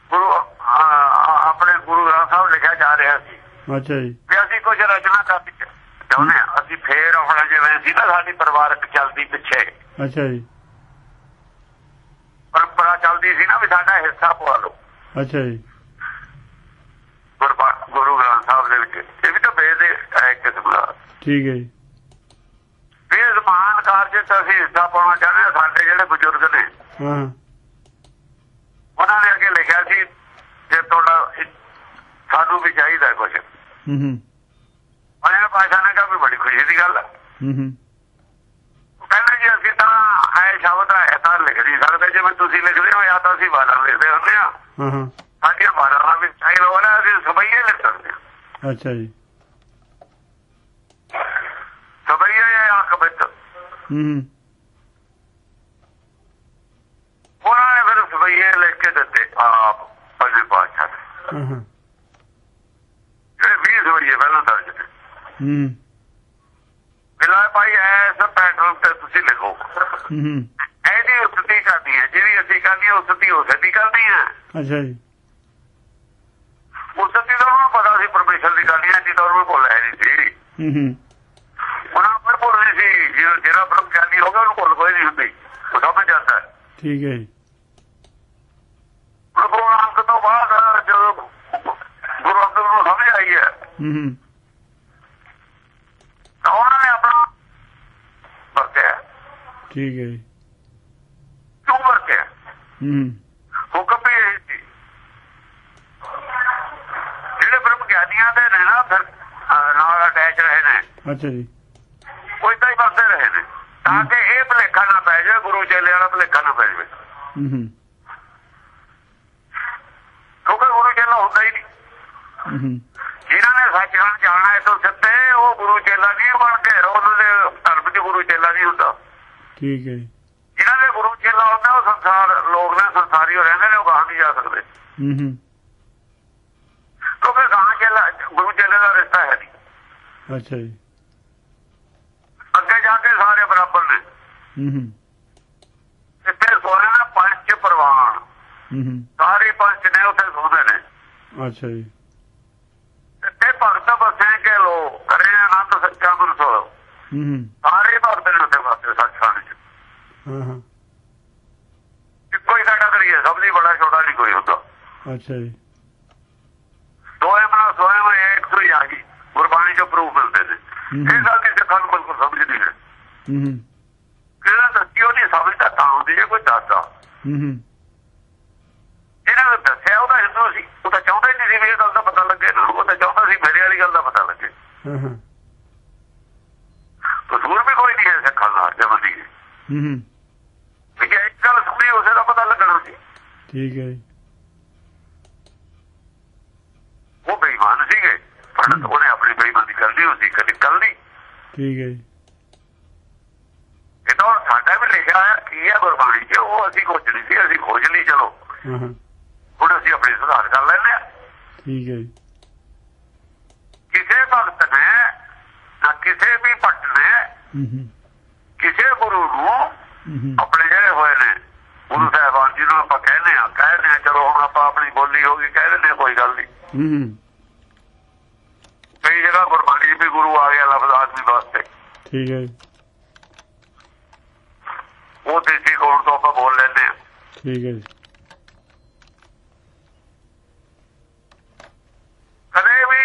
ਗੁਰੂ ਆ, ਆ, ਆਪਣੇ ਗੁਰੂ ਗ੍ਰੰਥ ਸਾਹਿਬ ਲਿਖਿਆ ਜਾ ਰਿਹਾ ਸੀ। ਅੱਛਾ ਜੀ। ਵੀ ਅਸੀਂ ਕੁਝ ਰਚਨਾ ਕਰਨੀ ਚਾਹੁੰਦੇ ਹਾਂ। ਅਸੀਂ ਫੇਰ ਆਪਣਾ ਜਿਵੇਂ ਸੀ ਨਾ ਸਾਡੀ ਪਰਿਵਾਰਕ ਚੱਲਦੀ ਪਿੱਛੇ। ਅੱਛਾ ਜੀ। ਪਰੰਪਰਾ ਚੱਲਦੀ ਸੀ ਨਾ ਵੀ ਸਾਡਾ ਹਿੱਸਾ ਪਵਾ ਲਓ। ਅੱਛਾ ਜੀ। ਗੁਰੂ ਗ੍ਰੰਥ ਸਾਹਿਬ ਦੇ ਵਿੱਚ। ਇਹ ਵੀ ਤਾਂ ਵੇਦ ਦੇ ਹੈ ਕਿਸਮ ਦਾ। ਠੀਕ ਹੈ ਜੀ। ਵੀ ਇਸ ਮਹਾਨ ਕਾਰਜ 'ਚ ਅਸੀਂ ਹਿੱਸਾ ਪਾਉਣਾ ਚਾਹੁੰਦੇ ਹਾਂ ਸਾਡੇ ਜਿਹੜੇ ਬਜ਼ੁਰਗ ਨੇ। ਹਾਂ। ਉਹਨਾਂ ਨੇ ਅੱਗੇ ਲਿਖਿਆ ਸੀ ਜੇ ਤੁਹਾਡਾ ਸਾਨੂੰ ਵੀ ਚਾਹੀਦਾ ਕੁਝ ਹੂੰ ਹੂੰ। ਉਹਨਾਂ ਪਾਸ਼ਾ ਨੇ ਕਿਹਾ ਵੀ ਬੜੀ ਖੁਸ਼ੀ ਦੀ ਗੱਲ ਹੈ ਹੂੰ ਹੂੰ। ਕਹਿੰਦੇ ਜੀ ਅਸੀਂ ਤਾਂ ਹੈ ਸ਼ਬਦ ਹੈ ਤਾਂ ਲਿਖ ਨਹੀਂ ਸਕਦੇ ਜਿਵੇਂ ਤੁਸੀਂ ਲਿਖਦੇ ਹੋ ਜਾਂ ਤਾਂ ਅਸੀਂ ਬਾਰਾਂ ਲਿਖਦੇ ਹੁੰਦੇ ਆ ਹਾਂ ਹਾਂ। ਸਾਡੀਆਂ ਬਾਰਾਂ ਵਿੱਚ ਚਾਹੀਦਾ ਹੋਣਾ ਅਸੀਂ ਸਬਈਏ ਲਿਖ ਸਕਦੇ ਅੱਛਾ ਜੀ। ਸਬਈਏ ਜਾਂ ਵਿੱਚ? ਹੂੰ ਹੂੰ। ਉਹਨਾਂ ਨੇ ਫਿਰ ਸਬਈਏ ਲਿਖ ਕੇ ਦਿੱਤੇ ਆਪ ਪੰਜਵੇਂ ਪਾਤਸ਼ਾਹ ਨੇ। ਹਾਂ ਹਾਂ ਜਿਹੜੇ 20 ਸਬਈਏ ਪਹਿਲਾਂ ਦਰਜ ਨੇ ਹੂੰ। ਬਿਲਾ ਭਾਈ ਐਸ ਪੈਟਰਨ ਤੇ ਤੁਸੀਂ ਲਿਖੋ। ਹੂੰ। ਹੂੰ ਇਹਦੀ ਉਸਤੀ ਕਰਦੀ ਹੈ ਜਿਹੜੀ ਅਸੀਂ ਹੈ ਉਸਤੀ ਉਸਦੀ ਕਰਨੀ ਹੈ। ਅੱਛਾ ਜੀ। ਉਸਤੀ ਤਾਂ ਉਹਨੂੰ ਪਤਾ ਸੀ ਪਰਮੇਸ਼ਰ ਦੀ ਕਰਨੀ ਹੈ ਜੀ ਤਾਂ ਉਹਨੂੰ ਭੁੱਲ ਹੈ ਨਹੀਂ ਸੀ। ਹੂੰ ਹੂੰ। ਉਹਨਾਂ ਪਰ ਭੁੱਲ ਨਹੀਂ ਸੀ ਜਿਹੜਾ- ਬ੍ਰਹਮ ਗਿਆਨੀ ਹੋ ਗਿਆ ਉਹਨੂੰ ਭੁੱਲ ਕੋਈ ਨਹੀਂ ਹੁੰਦੀ। ਉਹ ਸਮਝ ਜਾਂਦਾ ਹੈ। ਠੀਕ ਹੈ ਜੀ। ਗੁਰੂ ਨਾਨਕ ਤੋਂ ਬਾਅਦ ਜਦੋਂ ਗੁਰੂ ਅੰਗਦ ਨੂੰ ਸਮਝ ਆਈ ਹੈ ਹੂੰ ਹੂੰ ਤਾਂ ਉਹਨਾਂ ਨੇ ਆਪਣਾ ਵਰਤਿਆ ਠੀਕ ਹੈ ਜੀ। ਕਿਉਂ ਵਰਤਿਆ ਹੂੰ। ਹੁਕਮ ਇਹ ਸੀ। ਜਿਹੜੇ ਬ੍ਰਹਮ ਗਿਆਨੀਆਂ ਦੇ ਨੇ ਨਾ ਫਿਰ ਨਾਲ ਅਟੈਚ ਰਹੇ ਨੇ। ਅੱਛਾ ਜੀ। ਉਹ ਏਦਾਂ ਹੀ ਵਰਤੇ ਰਹੇ ਨੇ। ਤਾਂ ਕਿ ਇਹ ਭਲੇਖਾ ਨਾ ਪੈ ਜਾਵੇ ਗੁਰੂ ਚੇਲੇ ਵਾਲਾ ਭਲੇਖਾ ਨਾ ਪੈ ਜਾਵੇ। ਹੂੰ ਹੂੰ। ਕਿਉਂਕਿ ਗੁਰੂ ਚੇਲਾ ਹੁੰਦਾ ਹੀ ਨਹੀਂ। ਹੂੰ ਹੂੰ। ਜਿਨ੍ਹਾਂ ਨੇ ਜਾਣਾ ਹੈ ਤੋਂ ਸਿੱਧੇ ਉਹ ਗੁਰੂ ਚੇਲਾ ਨਹੀਂ ਬਣ ਕੇ ਉਹਨਾਂ ਦੇ ਧਰਮ 'ਚ ਗੁਰੂ ਚੇਲਾ ਨਹੀਂ ਹੁੰਦਾ ਠੀਕ ਹੈ ਜੀ। ਜਿਨ੍ਹਾਂ ਦੇ ਗੁਰੂ ਚੇਲਾ ਹੁੰਦਾ ਉਹ ਸੰਸਾਰ ਲੋਕ ਨੇ ਸੰਸਾਰੀ ਹੋ ਰਹਿੰਦੇ ਨੇ ਉਹ ਗਾਹ ਨਹੀਂ ਜਾ ਸਕਦੇ। ਹੂੰ ਹੂੰ। ਕਿਉਂਕਿ ਗਾਹ ਚੇਲਾ ਗੁਰੂ ਚੇਲੇ ਦਾ ਰਿਸ਼ਤਾ ਹੈ ਨਹੀਂ। ਅੱਛਾ ਜੀ। ਅੱਗੇ ਜਾ ਕੇ ਸਾਰੇ ਬਰਾਬਰ ਨੇ। ਹੂੰ ਹੂੰ। ਇੱਥੇ ਸੋਨੇ ਨਾ ਪੰਜ ਪ੍ਰਵਾਨ। ਹੂੰ ਹੂੰ। ਸਾਰੇ ਪੰਜ ਨੇ ਉੱਥੇ ਸੋਦੇ ਨੇ। ਅੱਛਾ ਜੀ। ਇੱਥੇ ਭਗਤ ਬਸੇ ਕੇ ਲੋ ਕਰੇ ਆਨੰਦ ਸੱਚਾ ਗੁਰੂ ਸੋ ਹੂੰ ਹੂੰ ਸਾਰੇ ਭਗਤ ਨੇ ਉੱਥੇ ਵਾਸਤੇ ਸੱਚਖੰਡ ਚ ਹਾਂ। ਹਾਂ ਇੱਕੋ ਹੀ ਕੈਟਾਗਰੀ ਸਭ ਦੀ ਬੜਾ ਛੋਟਾ ਨਹੀਂ ਕੋਈ ਹੁੰਦਾ। ਅੱਛਾ ਜੀ। ਦੋਏ ਮਨਾ ਸੋਏ ਮੈਂ ਇੱਕ ਤੋਂ ਹੀ ਆ ਗਈ। ਗੁਰਬਾਣੀ ਚੋਂ ਪ੍ਰੂਫ ਮਿਲਦੇ ਨੇ। ਇਹ ਗੱਲ ਦੀ ਸਿੱਖਾਂ ਨੂੰ ਬਿਲਕੁਲ ਸਮਝ ਨਹੀਂ। ਹੈ ਹੂੰ। ਹੂੰ ਕਿਹੜਾ ਦੱਸੀ ਉਹ ਨਹੀਂ ਸਮਝਦਾ ਤਾਂ ਹੁੰਦੀ ਜੇ ਕੋਈ ਦੱਸਦਾ। ਹੂੰ ਹੂੰ। ਜਿਹਨਾਂ ਨੇ ਦੱਸਿਆ ਉਹਦਾ ਹਿੰਦੂ ਸੀ। ਉਹ ਤਾਂ ਚਾਹੁੰਦਾ ਹੀ ਨਹੀਂ ਸੀ ਵੀ ਇਹ ਗੱਲ ਦਾ ਪਤਾ ਲੱਗੇ। ਉਹ ਤਾਂ ਚਾਹੁੰਦਾ ਸੀ ਮੇਰੇ ਵਾਲੀ ਗੱਲ ਦਾ ਪਤਾ ਲੱਗੇ। ਹਾਂ ਹਾਂ। ਕਸੂਰ ਵੀ ਕੋਈ ਨਹੀਂ ਹੈ ਸਿੱਖਾਂ ਦਾ ਜਮਦੀ ਹੂੰ ਹੂੰ ਕਿ ਜੇ ਇੱਕ ਗੱਲ ਸੁਣੀ ਉਸੇ ਦਾ ਪਤਾ ਲੱਗਣਾ ਸੀ ਠੀਕ ਹੈ ਜੀ। ਉਹ ਬੇਈਮਾਨ ਸੀਗੇ। ਪਰ ਉਹਨੇ ਆਪਣੀ ਬੇਈਮਾਨੀ ਕਰਨੀ ਹੋਈ ਸੀ ਕਦੀ ਕੱਲ੍ਹ ਠੀਕ ਹੈ ਜੀ। ਇਹ ਤਾਂ ਸਾਡਾ ਵੀ ਲਿਖਿਆ ਹੋਇਆ ਕੀ ਹੈ ਗੁਰਬਾਣੀ 'ਚ? ਉਹ ਅਸੀਂ ਖੋਜਣੀ ਸੀ ਅਸੀਂ ਖੋਜ ਲਈ ਚਲੋ। ਹਾਂ ਹਾਂ। ਹੁਣ ਅਸੀਂ ਆਪਣੀ ਸੁਧਾਰ ਕਰ ਹਾਂ। ਠੀਕ ਹੈ ਜੀ। ਕਿਸੇ ਭਗਤ ਨੇ ਨਾ ਕਿਸੇ ਵੀ ਭੱਟ ਨੇ ਹੂੰ ਹੂੰ। ਕਿਸੇ ਗੁਰੂ ਨੂੰ ਹੂੰ ਹੂੰ ਆਪਣੇ ਜਿਹੜੇ ਹੋਏ ਨੇ ਗੁਰੂ ਸਾਹਿਬਾਨ ਜੀ ਨੂੰ ਆਪਾਂ ਕਹਿੰਦੇ ਆ ਕਹਿੰਦੇ ਆ ਚਲੋ ਹੁਣ ਬੋਲੀ ਹੋ ਗਈ ਕਹਿ ਦਿੰਦੇ ਕੋਈ ਗੱਲ ਨਹੀਂ। ਹੂੰ। ਹੂੰ ਕਈ ਜਗ੍ਹਾ ਗੁਰਬਾਣੀ ਵੀ ਗੁਰੂ ਆ ਗਿਆ ਲਫ਼ਜ਼ ਆਦਮੀ ਵਾਸਤੇ। ਠੀਕ ਹੈ ਉਹ ਦੇਸੀ ਕੋਣ ਤੋਂ ਆਪਾਂ ਬੋਲ ਲੈਂਦੇ ਠੀਕ ਹੈ ਜੀ। ਕਦੇ ਵੀ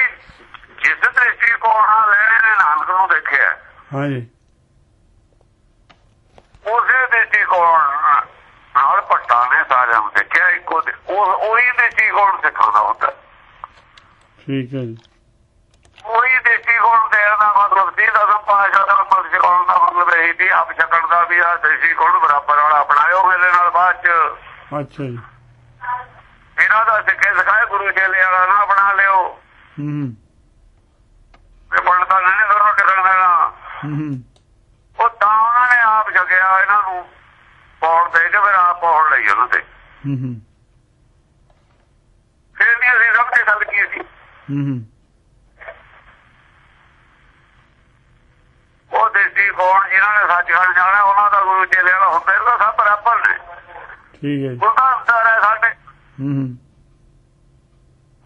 ਜਿਸ ਦ੍ਰਿਸ਼ਟੀ ਕੋਣ ਨਾਲ ਲੈਣੇ ਨੇ ਨਾਨਕ ਨੂੰ ਦੇਖਿਆ। ਹਾਂ ਜੀ ਉਸੇ ਦ੍ਰਿਸ਼ਟੀ ਕੋਣ ਨਾਲ ਪੱਟਾ ਨੇ ਸਾਰਿਆਂ ਨੂੰ ਦੇਖਿਆ ਇੱਕੋ ਦੇ- ਉਹ ਉਹੀ ਦ੍ਰਿਸ਼ਟੀ ਕੋਣ ਸਿਖਾਉਂਦਾ ਹੁੰਦਾ ਠੀਕ ਹੈ ਜੀ। ਉਹੀ ਦ੍ਰਿਸ਼ਟੀ ਕੋਣ ਦੇਣ ਦਾ ਮਤਲਬ ਸੀ ਦਸਮ ਪਾਸ਼ਾ ਦਾ ਮਤਲਬ ਸਿਖਾਉਣ ਦਾ ਮਤਲਬ ਇਹ ਸੀ ਆਪ ਛਕਣ ਦਾ ਵੀ ਆ ਕੋਣ ਬਰਾਬਰ ਵਾਲਾ ਅਪਣਾਇਓ ਮੇਰੇ ਨਾਲ ਬਾਅਦ ਚ। ਅੱਛਾ ਜੀ। ਇਹਨਾਂ ਦਾ ਸਿੱਖੇ ਸਿਖਾਏ ਗੁਰੂ ਚੇਲੇ ਵਾਲਾ ਨਾ ਬਣਾ ਲਿਓ। ਹੂੰ ਤੇ ਬਣਦਾ ਨਹੀਂ ਦੋਨੋਂ ਟਿਕਣ ਦੇਣਾ। ਹੂੰ ਉਹ ਤਾਂ ਉਹਨਾਂ ਨੇ ਆਪ ਛਕਿਆ ਇਹਨਾਂ ਨੂੰ ਪੌੜ ਦੇ ਕੇ ਫਿਰ ਆਪ ਪੌੜ ਲਈ ਉਹਨਾਂ ਤੇ ਹੂੰ ਹੂੰ ਫਿਰ ਵੀ ਅਸੀਂ ਸਭ ਦੀ ਗੱਲ ਕੀ ਸੀ ਹੂੰ ਹੂੰ ਉਹ ਦੇਸੀ ਕੌਣ? ਜਿਨ੍ਹਾਂ ਨੇ ਸੱਚਖੰਡ ਜਾਣਾ ਉਹਨਾਂ ਦਾ ਗੁਰੂ ਚੇਲੇ ਵਾਲਾ ਹੁੰਦਾ ਇਹਦਾ ਸਭ ਬਰਾਬਰ ਨੇ। ਠੀਕ ਹੈ ਜੀ। ਉਹਦਾ ਅੰਦਰ ਹੈ ਸਾਡੇ।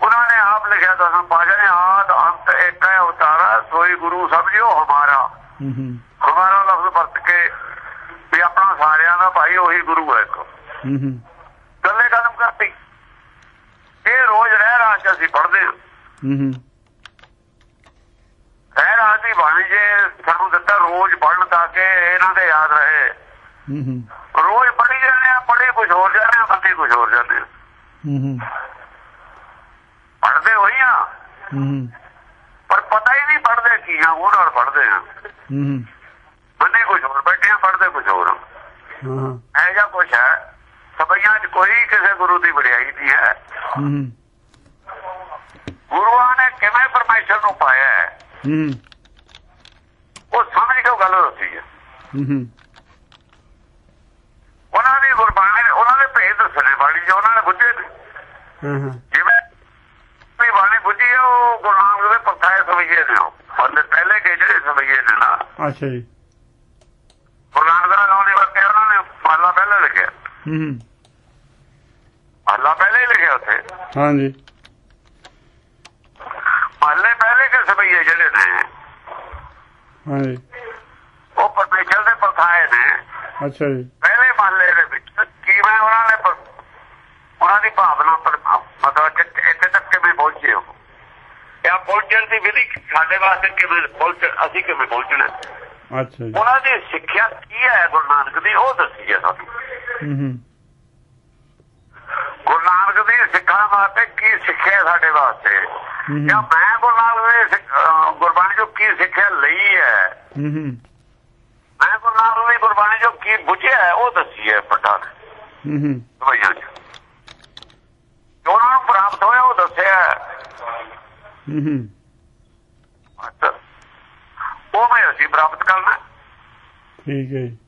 ਉਹਨਾਂ ਨੇ ਆਪ ਲਿਖਿਆ ਦਸਮ ਪਾਸ਼ਾ ਨੇ ਆਦ ਅੰਤ ਇੱਕ ਹੈ ਉਤਾਰਾ ਸੋਈ ਗੁਰੂ ਸਮਝਿਓ ਹਮਾਰਾ। ਹਮਾਰਾ ਲਫ਼ਜ਼ ਵਰਤ ਕੇ ਵੀ ਆਪਣਾ ਸਾਰਿਆਂ ਦਾ ਭਾਈ ਉਹੀ ਗੁਰੂ ਹੈ ਇੱਕ। ਹੂੰ ਹੂੰ ਗੱਲੇ ਕਦਮ ਕਰਤੀ। ਇਹ ਰੋਜ਼ ਰਹਿ ਚ ਅਸੀਂ ਪੜ੍ਹਦੇ ਹਾਂ। ਹੂੰ ਹੂੰ ਰਾਹ ਦੀ ਬਾਣੀ ਜੇ ਸਾਨੂੰ ਦਿੱਤਾ ਰੋਜ਼ ਪੜ੍ਹਨ ਤਾਂ ਕਿ ਇਹਨਾਂ ਦੇ ਯਾਦ ਰਹੇ। ਹੂੰ ਹੂੰ ਰੋਜ਼ ਪੜ੍ਹੀ ਜਾਂਦੇ ਆ ਪੜ੍ਹੇ ਕੁਝ ਹੋਰ ਜਾਂਦੇ ਆ ਬੰਦੇ ਕੁਝ ਹੋਰ ਜਾਂਦੇ ਆ। ਹੂੰ ਹੂੰ ਪੜ੍ਹਦੇ ਹੋਈ ਆ। ਹੂੰ ਪਰ ਪਤਾ ਹੀ ਨਹੀਂ ਪੜ੍ਹਦੇ ਕੀ ਆ ਉਹ ਨਾਲ ਪੜ੍ਹਦੇ ਆ। ਹੂੰ ਬੰਦੇ ਕੁਝ ਹੋਰ ਬੈਠੇ ਆ ਪੜ੍ਹਦੇ ਕੁਝ ਹੋਰ। ਹਾਂ। ਇਹ ਜਾਂ ਕੁਝ ਹੈ। ਸਭਈਆਂ 'ਚ ਕੋਈ ਕਿਸੇ ਗੁਰੂ ਦੀ ਵਡਿਆਈ ਨਹੀਂ ਹੂੰ। ਹੂੰ ਗੁਰੂਆਂ ਨੇ ਕਿਵੇਂ ਪਰਮੇਸ਼ਰ ਨੂੰ ਪਾਇਆ ਹੈ? ਹੂੰ। ਉਹ ਸਮਝ ਕੇ ਗੱਲ ਦੱਸੀ ਹੈ। ਹੂੰ ਹੂੰ। ਉਹਨਾਂ ਦੀ ਗੁਰਬਾਣੀ ਉਹਨਾਂ ਦੇ ਭੇਦ ਦੱਸਣੇ ਬਾਣੀ ਜੋ ਉਹਨਾਂ ਨੇ ਬੁੱਝੇ ਹਾਂ ਹਾਂ। ਜਿਵੇਂ ਵੀ ਬਾਣੀ ਬੁੱਝੀ ਹੈ ਉਹ ਗੁਰੂ ਨਾਨਕ ਦੇ ਪਰਥਾਏ ਸਮਝੇ ਨੇ ਉਹ। ਉਹਦੇ ਪਹਿਲੇ ਕੇ ਜਿਹੜੇ ਸਮਝੇ ਨੇ ਨਾ। ਅੱਛਾ ਜੀ। ਗੁਰੂ ਨਾਨਕ ਦਾ ਨਾਮ ਨਹੀਂ ਵਰਤਿਆ ਉਹਨਾਂ ਨੇ ਮਹਲਾ ਪਹਿਲਾਂ ਲਿਖਿਆ। ਹੂੰ ਹੂੰ। ਮਹਲਾ ਪਹਿਲੇ ਹੀ ਲਿਖਿਆ ਉੱਥੇ। ਹਾਂ ਜੀ ਮਹੱਲੇ ਪਹਿਲੇ ਕੇ ਸਮਝੇ ਜਿਹੜੇ ਨੇ ਹਾਂ ਜੀ ਉਹ ਪਰਮੇਸ਼ਰ ਦੇ ਪਰਥਾਏ ਨੇ। ਅੱਛਾ ਜੀ। ਪਹਿਲੇ ਮਹੱਲੇ ਦੇ ਵਿੱਚ ਕਿਵੇਂ ਉਹਨਾਂ ਨੇ ਉਹਨਾਂ ਦੀ ਭਾਵਨਾ ਪਰ ਮਤਲਬ ਇੱਥੇ ਤੱਕ ਕਿਵੇਂ ਪਹੁੰਚੇ ਹੋ ਜਾਂ ਪਹੁੰਚਣ ਦੀ ਵਿਧੀ ਸਾਡੇ ਵਾਸਤੇ ਕਿਵੇਂ ਪਹੁੰਚ ਅਸੀਂ ਕਿਵੇਂ ਪਹੁੰਚਣਾ? ਅੱਛਾ ਜੀ। ਉਹਨਾਂ ਦੀ ਸਿੱਖਿਆ ਕੀ ਹੈ ਗੁਰੂ ਨਾਨਕ ਦੀ ਉਹ ਦੱਸੀ ਹੈ ਸਾਨੂੰ। ਹੂੰ ਹੂੰ। ਗੁਰੂ ਨਾਨਕ ਦੀ ਸਿੱਖਾਂ ਵਾਸਤੇ ਕੀ ਸਿੱਖਿਆ ਸਾਡੇ ਵਾਸਤੇ? ਜਾਂ ਮੈਂ ਗੁਰੂ ਨਾਨਕ ਦੀ ਗੁਰਬਾਣੀ ਕੀ ਸਿੱਖਿਆ ਲਈ ਹੈ? ਹੂੰ ਹੂੰ। ਮੈਂ ਗੁਰੂ ਨਾਨਕ ਦੀ ਗੁਰਬਾਣੀ ਚੋਂ ਕੀ ਬੁੱਝਿਆ ਉਹ ਦੱਸੀ ਹੈ ਪਟਾਕ ਹੂੰ ਹੂੰ। ਭਈਆਂ ਚ ਜੋ ਉਹਨਾਂ ਨੂੰ ਪ੍ਰਾਪਤ ਹੋਇਆ ਉਹ ਦੱਸਿਆ ਹੂੰ। ਹੂੰ ਅੱਛਾ। ਉਹ ਮੈਂ ਅਸੀਂ ਪ੍ਰਾਪਤ ਕਰਨਾ ਠੀਕ ਹੈ ਜੀ।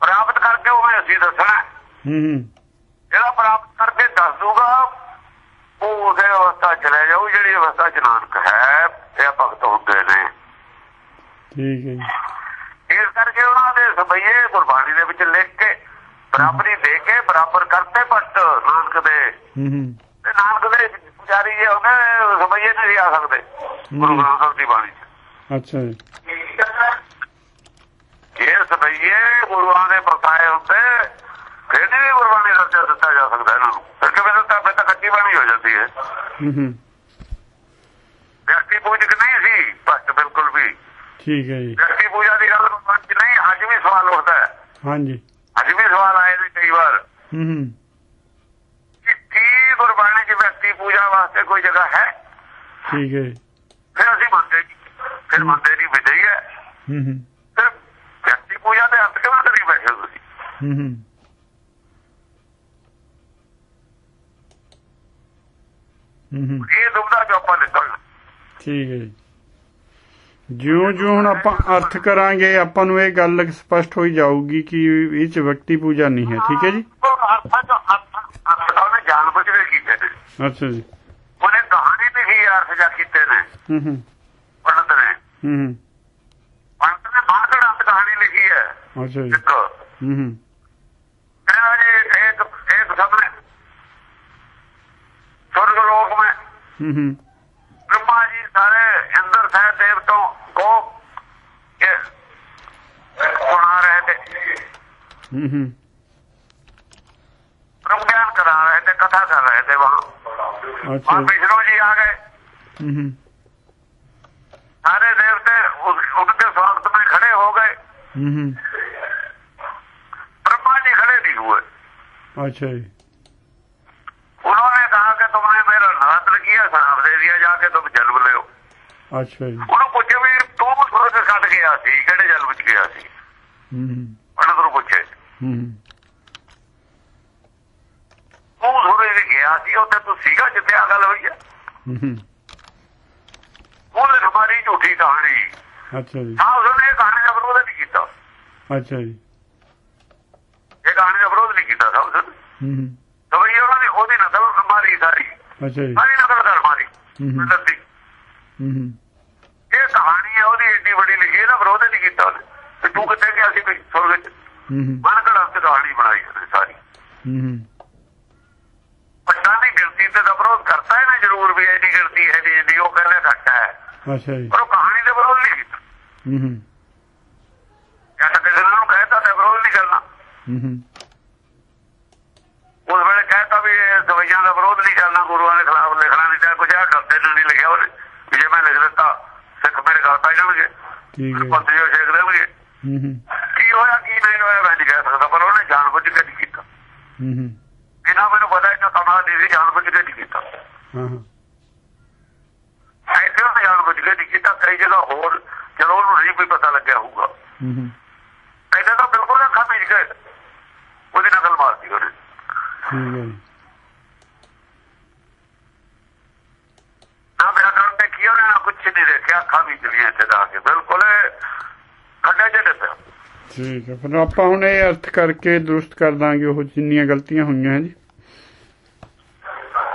ਪ੍ਰਾਪਤ ਕਰਕੇ ਉਹ ਮੈਂ ਅਸੀਂ ਦੱਸਣਾ ਹੈ। ਜਿਹੜਾ ਪ੍ਰਾਪਤ ਕਰਕੇ ਦੱਸ ਦੂਗਾ ਉਹ ਉਸੇ ਅਵਸਥਾ ਚ ਰਹਿ ਜਾਊ ਜਿਹੜੀ ਅਵਸਥਾ ਚ ਨਾਨਕ ਹੈ। ਇਹ ਭਗਤ ਹੁੰਦੇ ਨੇ। ਠੀਕ ਹੈ ਜੀ। ਇਸ ਕਰਕੇ ਉਹਨਾਂ ਦੇ ਸਬਈਏ ਗੁਰਬਾਣੀ ਦੇ ਵਿੱਚ ਲਿਖ ਕੇ ਬਰਾਬਰੀ ਦੇ ਕੇ ਬਰਾਬਰ ਕਰਤੇ ਭੱਟ ਨਾਨਕ ਦੇ। ਤੇ ਨਾਨਕ ਦੇ ਪੁਜਾਰੀ ਜੇ ਹੁੰਦੇ ਸਬਈਏ ਨਹੀਂ ਆ ਸਕਦੇ ਗੁਰੂ ਗ੍ਰੰਥ ਸਾਹਿਬ ਦੀ ਬਾਣੀ ਚ। ਅੱਛਾ ਜੀ। ਇਹ ਸਬਈਏ ਗੁਰੂਆਂ ਦੇ ਬਸਾਏ ਹੁੰਦੇ ਫਿਰ ਨਹੀਂ ਗੁਰਬਾਣੀ ਦਾ ਦਿੱਤਾ ਜਾ ਸਕਦਾ ਇਹਨਾਂ ਨੂੰ। ਫਿਰ ਕਿਵੇਂ ਦਿੱਤਾ? ਫਿਰ ਤਾਂ ਕੱਚੀ ਬਾਣੀ ਹੋ ਜਾਂਦੀ ਹੈ। ਹੂੰ ਹੂੰ। ਵਿਅਕਤੀ ਪੂਜਕ ਨਹੀਂ ਸੀ ਭਗਤ ਬਿਲਕੁਲ ਵੀ। ਠੀਕ ਹੈ ਜੀ। ਵਿਅਕਤੀ ਪੂਜਾ ਦੀ ਗੱਲ ਨਹੀਂ ਅੱਜ ਵੀ ਸਵਾਲ ਉੱਠਦਾ ਹੈ। ਹਾਂਜੀ। ਅੱਜ ਵੀ ਸਵਾਲ ਆਏ ਨੇ ਕਈ ਵਾਰ। ਹੂੰ ਹੂੰ। ਕਿ ਗੁਰਬਾਣੀ ਚ ਵਿਅਕਤੀ ਪੂਜਾ ਵਾਸਤੇ ਕੋਈ ਜਗ੍ਹਾ ਹੈ? ਠੀਕ ਹੈ ਫਿਰ ਅਸੀਂ ਮੰਨਦੇ ਨਹੀਂ। ਫਿਰ ਮੰਨਦੇ ਨਹੀਂ ਵਿਦਈ ਹੈ ਹੂੰ। ਹੂੰ ਫਿਰ ਵਿਅਕਤੀ ਪੂਜਾ ਦੇ ਅਰਥ ਕਿਵੇਂ ਕਰੀ ਬੈਠੇ ਤੁਸੀਂ? ਹੂੰ ਹੂੰ। ਇਹ ਦੁਬਦਾ ਆਪਾਂ ਨਿਕਲਣਾ ਠੀਕ ਹੈ ਜਿਉਂ ਜਿਉਂ ਹੁਣ ਆਪਾਂ ਅਰਥ ਕਰਾਂਗੇ ਆਪਾਂ ਨੂੰ ਇਹ ਗੱਲ ਸਪਸ਼ਟ ਹੋਈ ਜਾਊਗੀ ਕਿ ਇਹ ਚ ਵਿਅਕਤੀ ਪੂਜਾ ਨਹੀਂ ਹੈ। ਠੀਕ ਹੈ ਜੀ? ਨੇ ਅੱਛਾ ਜੀ। ਉਹਨੇ ਕਹਾਣੀ ਤੇ ਹੀ ਅਰਥ ਜਾ ਕੀਤੇ ਨੇ। ਹੂੰ ਹੂੰ। ਨੇ। ਹੂੰ ਹੂੰ। ਨੇ ਬਾਹਰ ਅੰਤ ਕਹਾਣੀ ਲਿਖੀ ਹੈ। ਅੱਛਾ ਜੀ। ਹੂੰ ਹੂੰ। ਕਹਿੰਦਾ ਜੀ ਇਹ ਇਹ ਸਭ ਨੇ। ਸਵਰਗ ਲੋਕ ਮੈਂ। ਹੂੰ ਹੂੰ। ਬ੍ਰਹਮਾ जी सारे इंद्र सह देवतों को ये सुना रहे थे ਹੂੰ ਹੂੰ ब्रह्म ज्ञान करा रहे थे कथा कर रहे थे वहाँ ਅੱਛਾ वहाँ विष्णु जी आ गए ਹੂੰ ਹੂੰ सारे देवते उस, उनके स्वागत में खड़े हो गए ਹੂੰ ਹੂੰ ब्रह्मा जी खड़े नहीं हुए ਅੱਛਾ ਜੀ ਅੱਛਾ ਜੀ। ਉਹਨੂੰ ਪੁੱਛੇ ਵੀ ਤੂੰ ਸੁਰਗ ਕੱਢ ਗਿਆ ਸੀ ਕਿਹੜੇ ਜਨਮ ਵਿੱਚ ਗਿਆ ਸੀ? ਹੂੰ ਹੂੰ। ਪੰਡਤ ਨੂੰ ਪੁੱਛੇ। ਹੂੰ ਤੂੰ ਸੁਰਗ ਵਿੱਚ ਗਿਆ ਸੀ ਉੱਥੇ ਤੂੰ ਸੀਗਾ ਜਿੱਥੇ ਆ ਗੱਲ ਹੋਈ ਹੈ ਹੂੰ। ਹੂੰ ਉਹਨੇ ਹਮਾਰੀ ਝੂਠੀ ਕਹਾਣੀ। ਅੱਛਾ ਜੀ। ਤਾਂ ਉਸਨੇ ਇਹ ਕਹਾਣੀ ਦਾ ਵਿਰੋਧ ਨਹੀਂ ਕੀਤਾ। ਅੱਛਾ ਜੀ। ਇਹ ਕਹਾਣੀ ਦਾ ਵਿਰੋਧ ਨਹੀਂ ਕੀਤਾ ਸਭ ਹੂੰ ਹੂੰ। ਸਭਈ ਉਹਨਾਂ ਦੀ ਉਹਦੀ ਨਕਲ ਮਾਰੀ ਸਾਰੀ। ਅੱਛਾ ਜੀ। ਸਾਰੀ ਨਕਲ ਕਰ ਮਾਰੀ। ਹੂੰ ਹੂੰ ਹੂੰ ਹੂੰ ਇਹ ਕਹਾਣੀ ਹੈ ਉਹਦੀ ਏਡੀ ਵੱਡੀ ਲਿਖੀ ਇਹਦਾ ਵਿਰੋਧ ਨਹੀਂ ਕੀਤਾ ਉਹਨੇ। ਤੇ ਤੂੰ ਕਿੱਥੇ ਗਿਆ ਸੀ ਕੋਈ ਸੁਰਗ ਵਿੱਚ? ਹੂੰ ਹੂੰ। ਮਨ ਘੜਾ ਤੇ ਕਹਾਣੀ ਬਣਾਈ ਉਹਨੇ ਸਾਰੀ। ਪੱਟਾਂ ਦੀ ਗਿਣਤੀ ਤੇ ਤਾਂ ਵਿਰੋਧ ਕਰਤਾ ਹੈ ਨਾ ਜ਼ਰੂਰ ਵੀ ਐਡੀ ਗਿਣਤੀ ਹੈ ਜੀ ਦੀ ਉਹ ਕਹਿੰਦੇ ਘੱਟ ਹੈ। ਅੱਛਾ ਜੀ। ਪਰ ਉਹ ਕਹਾਣੀ ਦੇ ਵਿਰੋਧ ਨਹੀਂ ਕੀਤਾ। ਹੂੰ ਹੂੰ। ਜਾਂ ਤਾਂ ਕਿਸੇ ਨੂੰ ਕਹਿਤਾ ਤੇ ਵਿਰੋਧ ਨਹੀਂ ਕਰਨਾ। ਹੂੰ ਹੂੰ। ਉਸ ਵੇਲੇ ਕਹਿਤਾ ਵੀ ਇਹ ਸਵਈਆਂ ਦਾ ਵਿਰੋਧ ਨਹੀਂ ਕਰਨਾ ਗੁਰੂਆਂ ਦੇ ਖਿਲਾਫ ਲਿਖਣਾ ਨਹੀਂ ਚਾਹੇ ਕੁਝ ਆ ਕਰਦੇ ਨੂੰ ਨਹੀਂ ਲਿਖਿਆ ਉਹਨੇ ਵੀ ਜੇ ਮੈਂ ਲਿਖ ਦਿੱਤਾ ਗੱਲ ਪੈ ਜਾਣਗੇ ਠੀਕ ਹੈ। ਪੰਥ ਜੋ ਛੇਕ ਦੇਣਗੇ ਹੂੰ ਹੂੰ। ਕੀ ਹੋਇਆ ਕੀ ਨਹੀਂ ਹੋਇਆ ਮੈਂ ਨਹੀਂ ਕਹਿ ਸਕਦਾ ਪਰ ਉਹਨੇ ਜਾਣ ਬੁੱਝ ਕੇ ਨਹੀਂ ਕੀਤਾ। ਹੂੰ ਹੂੰ। ਇਹਨਾਂ ਮੈਨੂੰ ਪਤਾ ਕਿ ਕਮਾ ਸੀ ਜਾਣ ਬੁੱਝ ਕੇ ਨਹੀਂ ਕੀਤਾ। ਹਾਂ ਹਾਂ। ਐਸੇ ਉਹਨੇ ਜਾਣ ਬੁੱਝ ਕੇ ਨਹੀਂ ਕੀਤਾ ਕਈ ਜਗ੍ਹਾ ਹੋਰ ਚਲੋ ਉਹਨੂੰ ਨਹੀਂ ਕੋਈ ਪਤਾ ਲੱਗਿਆ ਹੋਊਗਾ। ਹੂੰ ਹੂੰ। ਇਹਨੇ ਤਾਂ ਬਿਲਕੁਲ ਅੱਖਾਂ ਮੀਚ ਗਏ। ਉਹਦੀ ਨਕਲ ਮਾਰਤੀ ਉਹਨੇ। ਠੀਕ ਹੈ ਜੀ ਨਾ ਵਿਆਕਰਣ ਤੇ ਕੀ ਉਹਨੇ ਨਾ ਕੁਛ ਨਹੀਂ ਦੇਖਿਆ ਅੱਖਾਂ ਮੀਚ ਲਈਆਂ ਇੱਥੇ ਦਾ ਕੇ ਬਿਲਕੁਲ ਖੱਡੇ ਜਿਹੇ ਪਿਆ ਠੀਕ ਹੈ ਫਿਰ ਆਪਾਂ ਹੁਣ ਇਹ ਅਰਥ ਕਰਕੇ ਦਰੁਸਤ ਕਰ ਦਾਂਗੇ ਉਹ ਜਿੰਨੀਆਂ ਗਲਤੀਆਂ ਹੋਈਆਂ ਜੀ।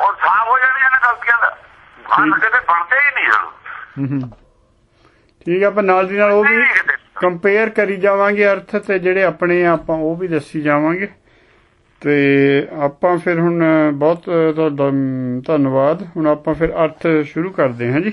ਉਹ ਸਾਫ਼ ਹੋ ਜਾਣੀਆਂ ਨੇ ਗਲਤੀਆਂ ਦਾ ਮਨ ਕਿਤੇ ਬਣਦੇ ਹੀ ਨਹੀਂ ਹਨ ਹੂੰ ਹੂੰ। ਠੀਕ ਹੈ ਆਪਾਂ ਨਾਲ ਦੀ ਨਾਲ ਉਹ ਵੀ ਕੰਪੇਅਰ ਕਰੀ ਜਾਵਾਂਗੇ ਅਰਥ ਤੇ ਜਿਹੜੇ ਆਪਣੇ ਆਪਾਂ ਉਹ ਵੀ ਦੱਸੀ ਜਾਵਾਂਗੇ। ਤੇ ਆਪਾਂ ਫਿਰ ਹੁਣ ਬਹੁਤ ਤੁਹਾਡਾ ਧੰਨਵਾਦ। ਹੁਣ ਆਪਾਂ ਫਿਰ ਅਰਥ ਸ਼ੁਰੂ ਕਰਦੇ ਹਾਂ ਜੀ।